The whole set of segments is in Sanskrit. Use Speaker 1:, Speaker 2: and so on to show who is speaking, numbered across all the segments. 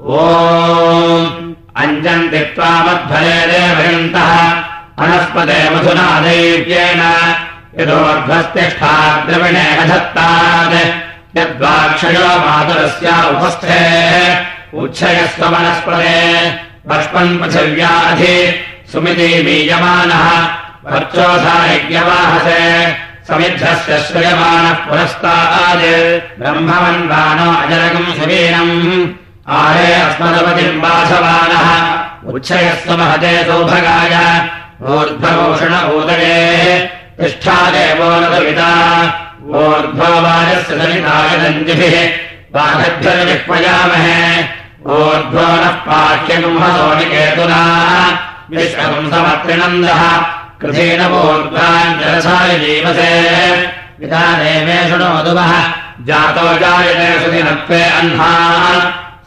Speaker 1: ओ अञ्जन्ति त्वामध्वरे देवयन्तः अनस्पदे मधुना दैव्येन यतोऽध्वस्तिष्ठा द्रविणे अधत्तात् यद्वाक्षयो मातुरस्य उपस्थे वनस्पदे बष्पन् पृथिव्याधि सुमिति मीयमानः वर्चोधा यज्ञवाहसे समिद्धस्य श्रयमानः पुरस्ताद् ब्रह्मवन्वानो अजरकम् सुवीरम् आरे अस्मदपतिम् उच्छयस्तु महते सौभगाय ऊर्ध्वभूषण ऊदये तिष्ठादेवो नविता ऊर्ध्वो वाजस्य सविताय दन्तिभिः बाधभ्यनुविक्मयामहे ऊर्ध्वो नः पाठ्यगुंहसो निकेतुना। विश्वपुंसमत्रिनन्दः कृतेन पूर्वाञ्जलसाय जीवसे। पिता देवेषु नो मधुमः जातो जायते सुदिनत्वे अह्ना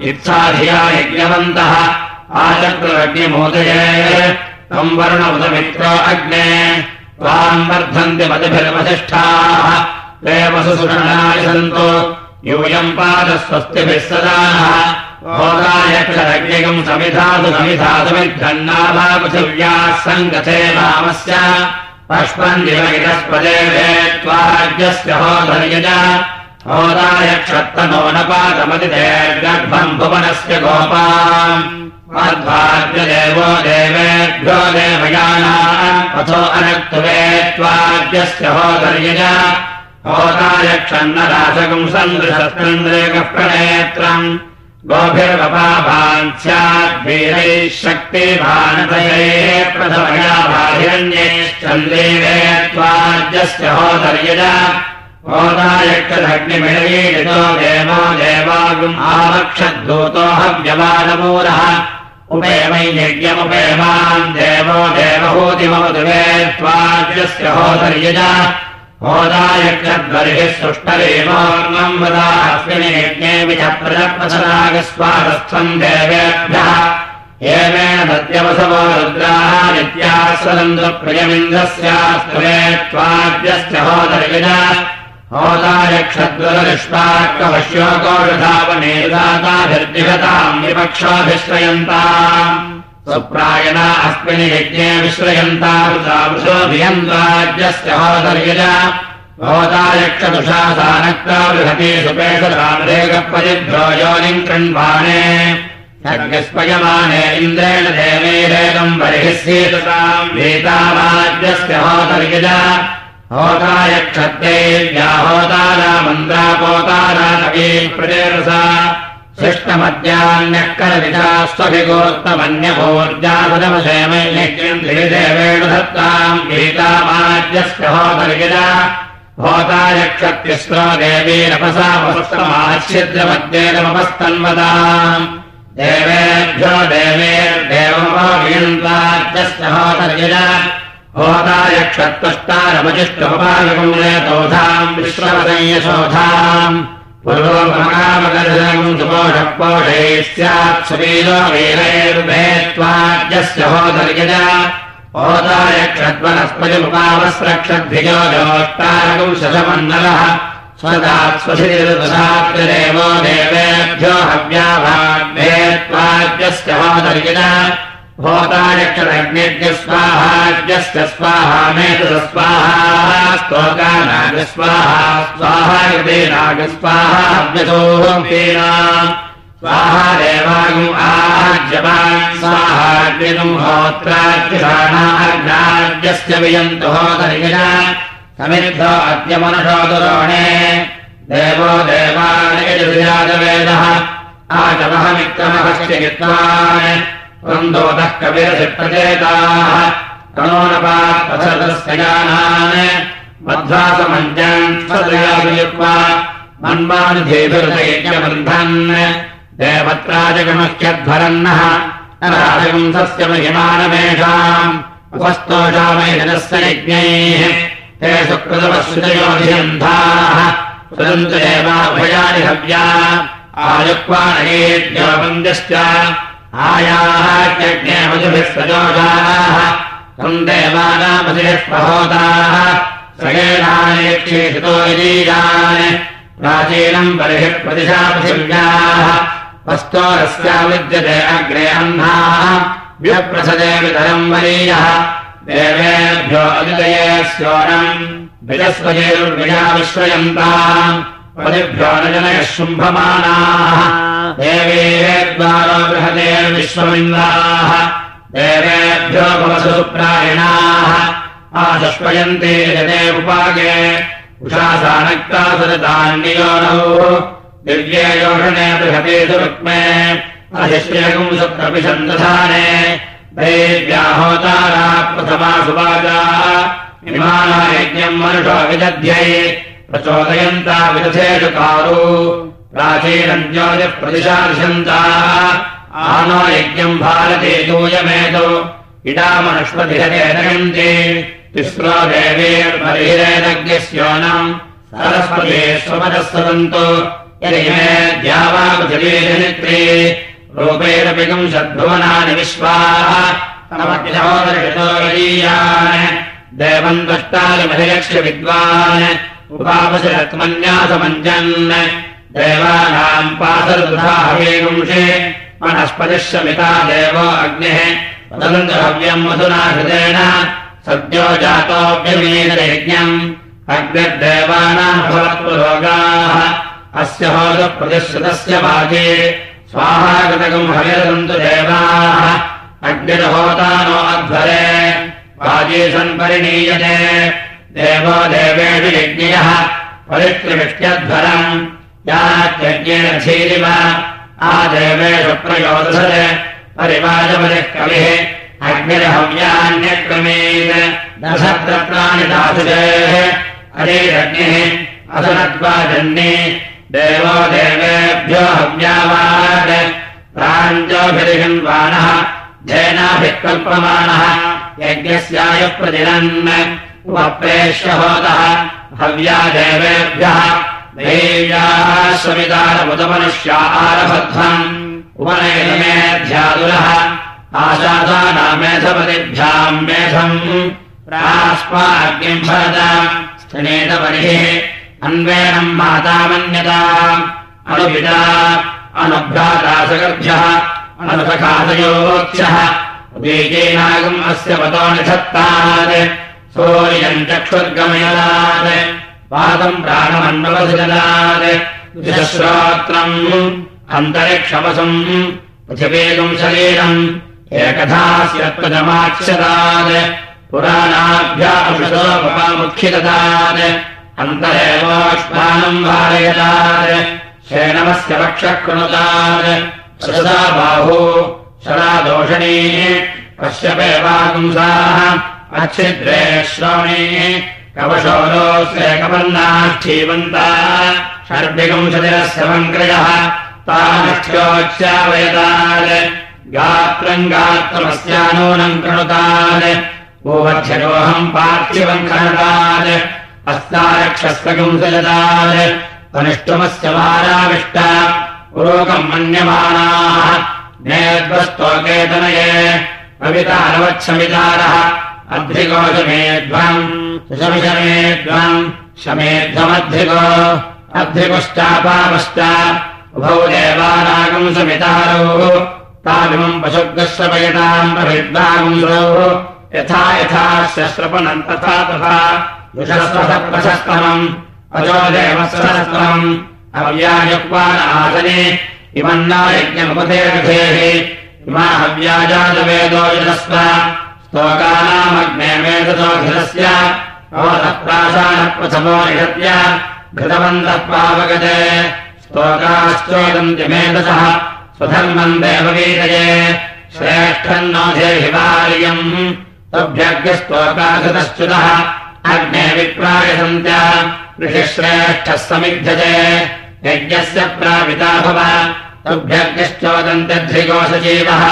Speaker 1: इत्साधिया यज्ञवन्तः उदमित्रो अग्ने। त्वाम् वर्धन्ति मतिभिर्वसिष्ठाः। सन्तो। यूयम् पादस्वस्तिभिः सदानः होदायक्षरज्ञकम् समिधातु समिधातुमिद्धन्नाभा पृथिव्याः सङ्गते रामस्य पष्पन्दिवैरस्पदे त्वाज्यस्य होधर्यज होदायक्षत्तनो न पादमतिदेर्गर्भम् भुवनस्य गोपा मध्वाद्यदेवो देवेभ्यो देवयानाम् अथो अनक्तुवे त्वाद्यस्य होदर्यज। होदायक्षन्नराजकम् सन्दृशस्कन्द्रेकः प्रणेत्रम्। गोभिर्वपाभान् स्याद्वीरैः शक्तिभानतये प्रथमया बाहिरण्यैश्चन्द्रेवे त्वाद्यस्य होदर्यज होदायक्षदग्निमिळयीडितो देवो देवागुम् आवक्षद्धूतो हव्यवानमूलः उपेमैयज्ञमुपेमान् देवो देवहूतिमवदुवे त्वाद्यस्य होदर्यज। होदायक्षद्वर्हिः सुष्टरेवोर्मम् वदास्मिन् यज्ञे विचप्रजप्रसनागस्वादस्थम् देवेभ्यः। एवेन दद्यवसवो रुद्राः नित्यास्वदन्तप्रियमिन्द्रस्यास्त्वे त्वाद्यस्य होदर्यज होदायक्षद्वरनिष्पाकवश्योकोषधावनेदाताभिर्दिगताम् विपक्षाभिश्रयन्ताम् सुप्रायणा अस्मिन् यज्ञे विश्रयन्ताभियन्ताज्यस्य होदर्यज। होदायक्षदुषासानक्ता बृहति सुपेशरामरेकपदिभ्यो योनिम् कृण्वाणे। सर्गस्पयमाने इन्द्रेण देवैरेदम् बर्हिस्येतताम् भीतामाद्यस्य होदर्यज कवी प्रदेरसा शिष्टमद्यान्यः करविधास्वभिगोत्तमन्यभोर्जासुरमसेमैर्देवेण धत्ताम् गीतामाद्यस्य होतर्गिज होतायक्षत्यस्रो देवीरपसा वस्तमाच्छिद्रमद्येनमपस्तन्वदाम् देवेभ्यो देवेर्देवमोभियन्ताद्यस्य होतर्गिज होतायक्षत्वष्टारमजिष्टोपायपुण्यतोधाम् विश्ववदयशोधाम् पुरोमकामकर्षम् सुपोषः पोषैः स्यात् सुवीरो वीरैर्भेत्वाद्यस्य होदर्यज होतायक्षद्वनस्पतिमुपावस्रक्षद्भिजो जोष्टारकम् शशमण्डलः स्वदात् स्वशिरिर्दशात्रिदेवो देवेभ्यो हव्याभाग्भेत्वाद्यस्य होदर्यज होतायक्षदग्निर्गस्वाहाद्यश्च स्वाहा मेतदस्वाहा स्तोकानागस्वाहा स्वाहागतेनागस्वाहा स्वाहा देवागम् आज्यपान् स्वाहाग्निगम् वियन्तु देवो आचमः विक्रमः वन्दोदः कविरसिप्रचेताः तणोनपात्पथस्य जानान् मध्वासमञ्जान् स्वदयायुक्त्वा मन्मानुधेभिर्दयज्ञबन्धन्। देवत्राजगमह्यध्वरन्नः राजवंशस्य महिमानमेषाम्। उपस्तोषामैधनस्य यज्ञैः। ते सुकृतवश्रुतयोधियन्धाः सुदन्तु देवाभयानि हव्या आयुक्वानयेद्योपन्द्यश्च आयाः यज्ञे मधुभिः सजोषाः तम् देवानामधिः प्रहोताः सगेनानेक्षेषितो यदीयान्। प्राचीनम् बर्हिः प्रतिशा पृथिव्याः वस्तोरस्या विद्यते अग्रे अह्नाः व्यप्रसदे वितरम् वरीयः। देवेभ्यो अदितये स्योनम् विजस्वजेरुर्विजा विश्वयन्ताम् पदिभ्यो न जनयः शुम्भमानाः। देवेभ्यो भवसु प्रायणाः आशुष्पयन्ते यदे उपागे। उषासानक्ता सदतान्ययोनौ दिव्ये योषणे बृहतेषु रुक्मे। अधिश्यगुं सप्रपिषन्दधाने दैव्याहोतारा प्रथमा विमाना यज्ञम् मनुषो विदध्यै। प्रचोदयन्ता विदधेषु कारु प्राचीनम् ज्योतिप्रतिशार्षन्ता आनो यज्ञम् भारते दूयमेतु इडामनुष्पतिहते तिस्रो देवेर्बहिरेणज्ञस्योनम् सरस्वते स्वपदः सदन्तु यदि मे द्यावापृथिवीजनित्रे रूपेरपि षड्भुवनानि विश्वाः। देवम् द्रष्टालिमधिलक्ष्य विद्वान्। उपापशरत्मन्यासमञ्जन् देवानाम् पासरुधाहेगुंषे मनस्पतिश्रमिता देवो अग्निः। मधुना हृदेन सद्यो जातोऽभ्यमेनयज्ञम्। अग्निर्देवानाम् भवत्पुरोगाः अस्य होदप्रतिश्रुतस्य वाचे स्वाहागतकम् हरिरन्तु देवाः। अग्निर्होता नो अध्वरे। वाजे सन्परिणीयते। देवो देवेषु यज्ञयः। परित्रिविष्ट्यध्वरम् याच्यज्ञेन क्षीरिमा आदेवेषु प्रयोदधत् परिवाजपरिः कविः अग्निर्हव्यान्यक्रमेत् दशत्रप्राणिदासुजेः अरेरग्निः देवो देवेभ्यो यज्ञस्याय उपप्रेष्य हव्या देवेभ्यः देव्याः सवितारमुदमनुष्या आरभध्वम् उपनयनमेध्यादुरः। आशासानामेधपतिभ्याम् मेधम्। प्रास्माग्निम् भरत। स्थनेतपरिः अन्वेनम् मातामन्यता। अनुपिता। अनुभ्रातासगर्भ्यः अनुसखादयोक्षः बीजेनागम् अस्य पतो निधत्तात्। सूर्यम् चक्षुर्गमयदात् पादम् प्राणमन्ववसजदात् द्विश्रोत्रम् अन्तरिक्षवसम् पृथिवेगम् शरीरम् एकथास्यत्वजमाक्षदात् पुराणाभ्यामुखिददात् अन्तरेवोष्मानम् भारयदात् शेनवस्य वक्षः कृणुतात् सदा बाहू सदा दोषणी अच्छिद्रे श्रवणे कवशोलोऽस्ते कपन्नाक्षीवन्ता षड्विगंशतिरस्तमङ्क्रयः तानष्ठ्योच्यावयतान् गात्रम् गात्रमस्यानूनम् कृणुतान् भूवध्यगोऽहम् पार्थिवम् खनतान् अस्तारक्षस्वगुंसजतान् अनिष्टमस्य वाराविष्ट पुरोकम् मन्यमानाः। नेद्वस्तोकेतनये। कवितारवच्छमितारः। अध्रिकोशमेध्वम् सुशमिशमेध्वम् शमेध्वमध्रिको अध्रिकुश्चापामश्च उभौ देवानागम् समितारौ। तामिमम् पशुग्रश्रपयताम् प्रभिद्वागुंसौ यथा यथा शस्त्रपनम् तथा तथा। युषस्वसप्रशस्तनम् अजो देवस्वरस्तनम् हव्यायुक्वान आसने इमन्नायज्ञमुपदेः इमा हव्याजातवेदो युजस्व स्तोकानामग्ने वेदतोऽखिलस्य भवतः प्राशानप्रथमो निषत्य घृतवन्तः पावगते स्तोकाश्चोदन्ति मेधसः स्वधर्मम् देववीतये श्रेष्ठम् नो देहिवार्यम् तभ्यग्रस्तोकाकृतश्च्युतः अग्ने विप्रायसन्त्य ऋषिश्रेष्ठः समिध्यते यज्ञस्य प्रापिता भव तभ्यग्निश्चोदन्त्यध्रिको सजीवः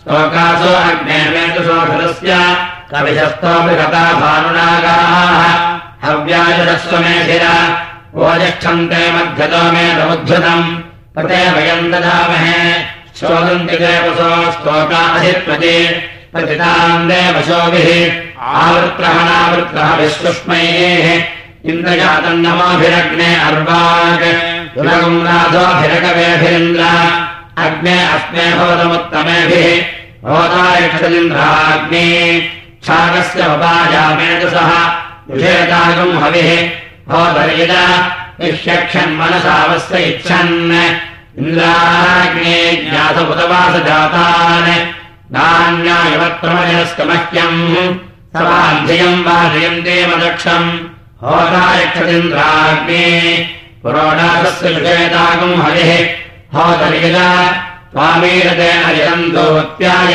Speaker 1: स्तोकासो अग्नेवेतुसोधरस्य कविशस्तोऽपि गता भानुनागाः हव्याजरस्वमेधिर ओजक्षन्ते मध्यतो मे समुद्धृतम् प्रते वयम् ददामहे शोदन्ति देवसो स्तोकाधिपति प्रतिताम् देवशोभिः। आवृत्रहणावृत्रः विश्वस्मैः इन्द्रजातम् नमोभिरग्ने अर्वाक् नाथोभिरकवेभिरिन्द्र अग्ने अस्मे भवतमुत्तमेभिः होतायक्षलिन्द्राग्ने विषेतागम् हविः। होतरिद इष्यक्षन्मनसावस्य इच्छन्। इन्द्राग्ने ज्ञातपुतवासजातान् नान्यायवत्रमजनस्तमह्यम् समाध्ययम् वाजयन्ते मदक्षम् होतायक्षदिन्द्राग्ने पुरोडासस्य विषेतागम् हविः। होतरिद स्वामीरतेन यन्तोत्याय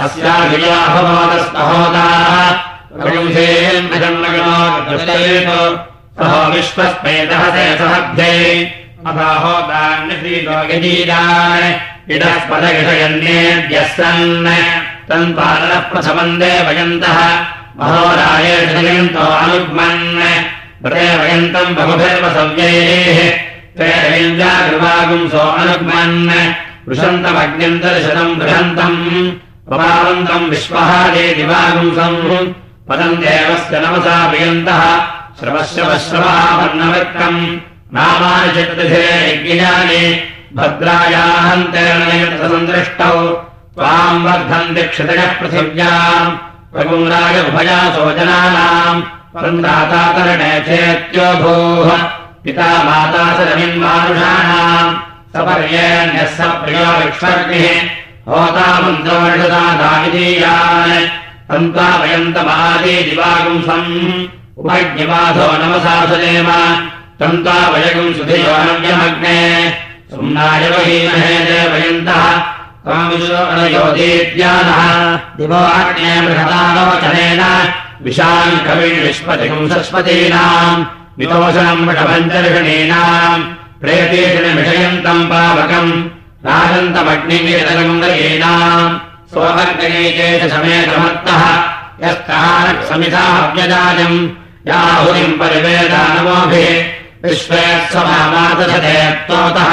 Speaker 1: अस्याभियाहवादस्तहोदाेन्मजन्मगणो विश्वस्मेतः से सहभ्ये अथाहोदान्यशीलोगीरान् इडस्पदगिषयन्येभ्यः सन् तन्पादनः प्रथमम् देवयन्तः महोरायन्तो अनुग्मन् व्रते वयन्तम् बहुभिर्वसव्यैः ते रवीन्द्रागृवागुंसो अनुग्मन् वृषन्तमग्न्यन्तर्शतम् बृहन्तम् प्रभावन्तम् विश्वहादे दिवागुंसम् पदम् देवस्य नमसा प्रियन्तः श्रवश्रवश्रवावर्णवृत्तम् नामानि चतुर्थे यज्ञानि भद्रायाहन्तेर्णयसन्दृष्टौ त्वाम् वर्धन्ति क्षितयः पृथिव्याम्। प्रगुम्राय उभयासो जनानाम्। वृन्दातातरणे चेत्यो भूः पिता माता सपर्येण्यः स प्रियो विक्ष्वर्गिः होतामन्त्रोषदादाविधीयान् तन्तावयन्तमादे दिवागुंसम् उपज्ञवाधो नमसा सुदेव तन्तावयगुम् सुधियोनव्यमग्ने सुम्नाय वहीमहे देवयन्तः त्वामिशोणयोदीद्यानः दिवो अग्ने बृहदालोचनेन विशाम् कविम् विश्वतिकम् सरस्वतीनाम् वितोषणम् वृषभञ्चर्षणीनाम् प्रेतीषणमिषयन्तम् पावकम् राजन्तमग्निमीतरङ्गयीनाम् स्ववर्गये चेत समेतमर्थः यस्तहारक्षमिधाव्यजाजम् याहुरिम् परिवेदानमोभिः विश्वेत्समामातधते त्वतः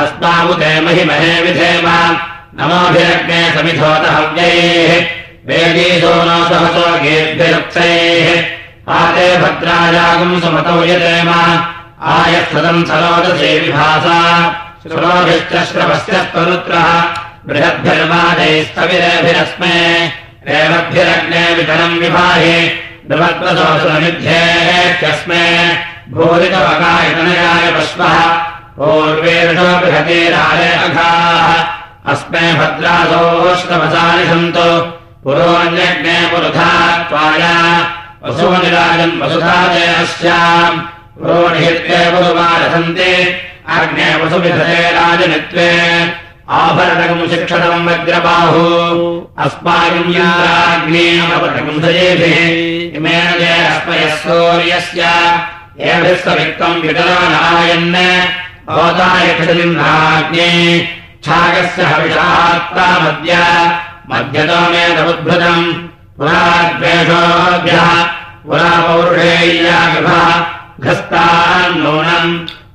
Speaker 1: अस्मामुते महिमहे विधेम। नमोभिरग्ने समिधोतहव्यैः। वेदीसो न सहसो गेभ्यरुक्तैः आते भद्राजागम् सुमतौ यतेम आयस्तदम् सरोदसे विभासा श्रोभिश्च श्रवस्य रेवद्भिरग्ने वितरम् विभाहि। नवत्वसोऽसुरमिध्येत्यस्मे भूरितवकायतनयाय पश्वः। पूर्वेषो बृहतीराय अघाः। अस्मे भद्रासोऽष्टवसानि सन्तु। पुरोऽन्यग्ने पुरुधा त्वाय। वसुनिराजन् वसुधाते अस्याम् पुरोणिहित्वे पुरुवारसन्ति अग्ने वसुविधते राजनित्वे आभरणकम् शिक्षणम् अस्माकम्याग्नेयमपटकुंसयेभिः इमेन ते अस्मयः सूर्यस्य। एभिः सवित्तम् वितरानायन् भवतायक्षलिन्नाग्ने छागस्य हविषात्तामद्य मध्यतो मे नमुद्भृतम् पुराद्वेषोभ्यः पुरा पौरुषेय्यागभः घस्तान्नूनम्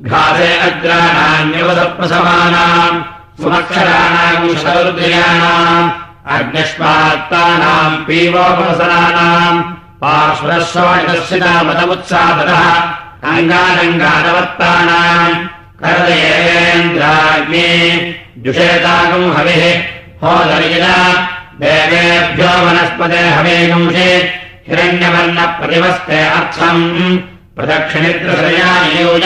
Speaker 1: घासे अग्राणान्यवसप्रसमानाम् सुमक्षराणाम् शरुद्रयाणाम् अग्निष्पात्तानाम् पीवोपसनानाम् पार्श्वरस्वसितामतमुत्सादतः अङ्गारङ्गादवत्तानाम् करदयेन्द्राग्ने जुषेतागम् हविः होदर्यिना देवेभ्यो वनस्पते हवेगुंसे हिरण्यवर्णप्रतिमस्ते अर्थम् प्रदक्षिणित्रसया नियोज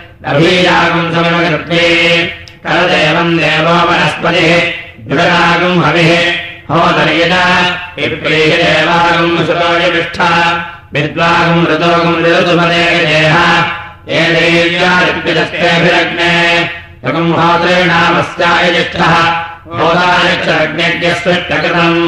Speaker 1: प्रस्तुत्येवोपस्तुत्येवोपावस्रक्षते अभीयागुंसमकृत्वे करदेवम् देवो वनस्पतिः दृढरागम् हविः होदर्यज विप्रीहि देवागम् सुरोयविष्ठा विद्वागम् ऋतोगम् ऋतुमदेह ये देव्यादित्यजस्तेऽभिरग्ने यगम् होतॄणामस्याय ज्येष्ठः होदायक्षरज्ञज्ञस्वृष्टकृतम्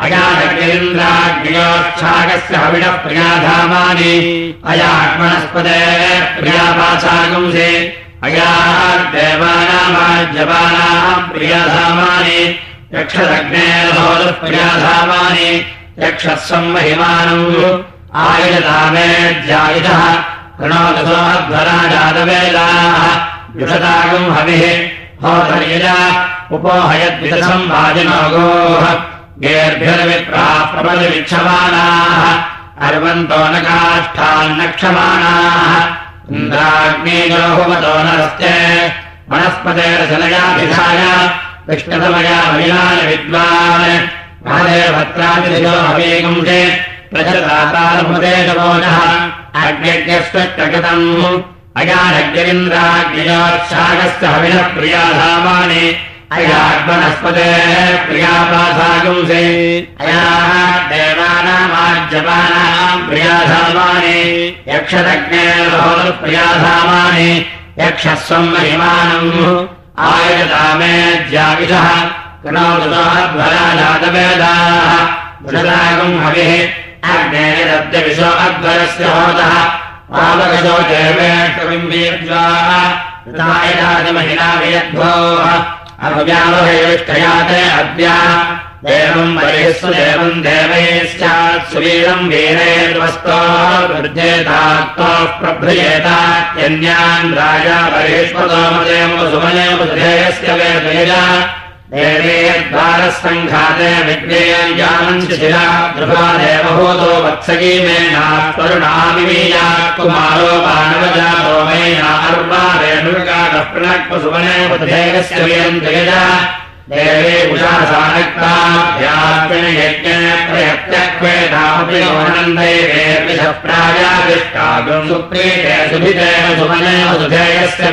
Speaker 1: अयादकेन्द्राग्नियोच्छाकस्य हविडः प्रियाधामानि। अयाग्मनस्पदे प्रियापाचागुंसे। अयादेवानामाज्यपानाम् प्रियाधामानि। यक्षदग्नेर्भोदप्रियाधामानि हविः। होधर्यजा। गेर्भिर्विप्राः प्रबलविक्षमाणाः अर्वन्तो न काष्ठान्नक्षमाणाः इन्द्राग्नेजोहुमतो नरस्ते वनस्पतेरसनयाभिधाय कृष्णतमया महिलाय विद्वान्। अग्निज्ञस्वट्टगतम् अयानग्निरिन्द्राग्नियोत्सागस्य हविनः प्रियाधामानि अयाग्मनस्पते प्रियापासागुंसे अयाः देवानामाज्यपानाम् प्रियाधामानि। यक्षदग्नेर्होदप्रियाधामानि यक्षस्वम् महिमानम् आयतामेज्याविषः कृणोदुतोऽध्वराजातवेदाः दृढदागम् हविः। अग्नेरद्यविशो अध्वरस्य होतः पावकशो देवेष्टविम्बीर्यायदादिमहिलाभियद्भोः अव्यावहैष्ठयाते अद्य। देवम् बलिःस्व देवम् देवैः स्यात् सुवीरम् वीरेर्वस्तो वृद्धेतात्तोः प्रभ्रियेतात्यन्यान् राजा बलिष्वतोमदेव सुमनेवधेयस्य वेदयजा देवेद्वारसङ्घाते विज्ञेयाञ्चिला ध्रुवा देवभूतो वत्सगी मेणात्तरुणामिमीया कुमारो बाणवजातो मे नार्वा देवे उषासानक्ताभ्यात्मन सुप्रीते सुभिते सुमने सुधेयस्य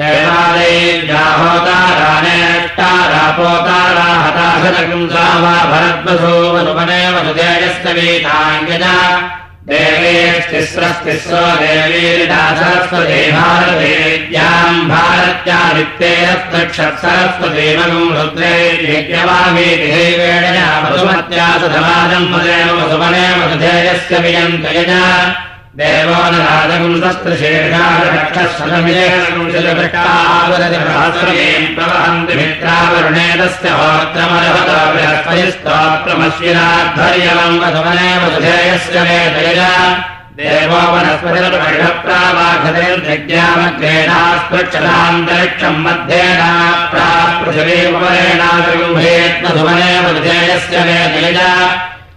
Speaker 1: देवादेव्याहोतारानेष्टारापोतारा हताशतकुंसा वा भरद्वसो देवेस्तिस्रस्तिस्रो देवीरिदासरस्वती भारतेद्याम् भारत्यादित्येरस्तक्षत्सरस्वतीमगुम् रुद्रैर्यज्ञवामीतिहेवेणया वसुमत्या सधमाजम् मदेव वसुमनेव सुधेयस्य वियन्तयजा देवो न राजगुंसस्त्रशेषाक्षमिलेन प्रवहन्ति मित्रावरुणे तस्य होत्रमरहतो बृहस्पतिस्तोत्रमश्विनाध्वर्यवम् वसुमनेव सुधेयस्य वेदयजा। देवो वनस्पतिर्महिषप्रावाघतेर्जज्ञामग्रेणास्पृक्षतान्तरिक्षम् मध्येना प्रापृथिवीपरेणागुम्भेत्मसुमनेव सुधेयस्य वेदयजा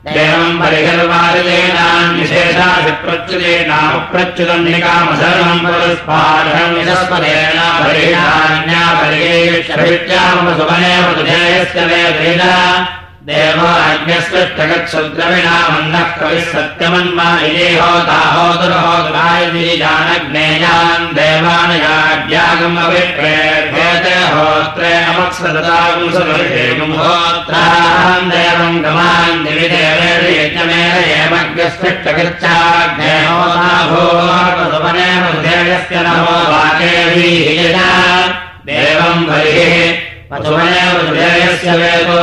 Speaker 1: देवम् परिहर्वादिलेनान्विशेषाभिप्रच्युतेनाप्रच्युतम् निकामधर्मम् पुरस्पार्हम् देवाज्ञस्पृष्टगच्छुद्रविणा मन्दः कविः सत्यमन्मा इति होता होतुरहोतरायज्ञेयान् देवानयाज्ञागम् अभिप्रेभ्यते होत्रे अमत्सदतागुंसदर्शेगुम् होत्रान् देवम् गमान् दिवि देवेण यज्ञमेन एमग्रस्पृष्टकृच्छाग्ने होता भूवने मधुधेयस्य नमो वाकेवीः देवम् बलिः मधुवने मधुधेयस्य वेदो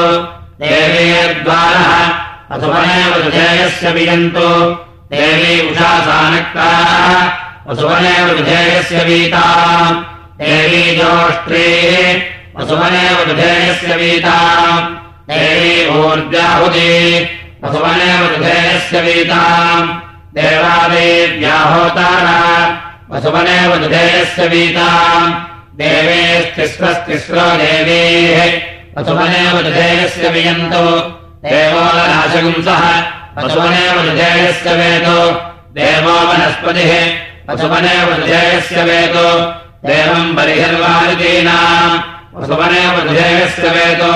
Speaker 1: वसुवनेव विधेयस्य वियन्तु देवी उषासानक्ताः वसुवनेव विधेयस्य वीता। देवी जोष्ट्री। विधेयस्य वीता। देवी ऊर्जाहुति विधेयस्य वीता। देवादेव्याहोतारा। वसुवनेव वीता। देवेस्तिस्रस्तिस्रो देवीः। वसुवनेव विधेयस्य वियन्तो देवोलनाशगुंसः वसुवनेव विधेयस्य वेतो देवो वनस्पतिः वसुवनेव विधेयस्य वेतो देवम् बलिहर्वादितीनाम् वसुवनेव विधेयस्य वेतो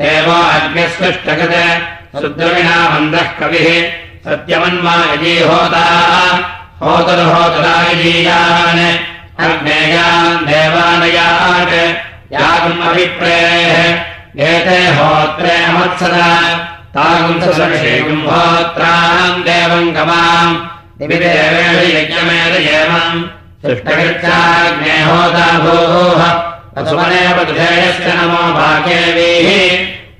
Speaker 1: देवो अग्निस्पृष्टगते सुद्रविणा मन्दः कविः सत्यमन्मा यजी होताः होतुर्होतरायजीयान् अग्नेयान् देवानयान् यागुम् अभिप्रेः एते होत्रे गमाम् दिवि देवेण यज्ञमेव एवम् सृष्टकृत्याग्ने होता भूः वसुमनेव दुधेयस्य नमो भाग्यवीः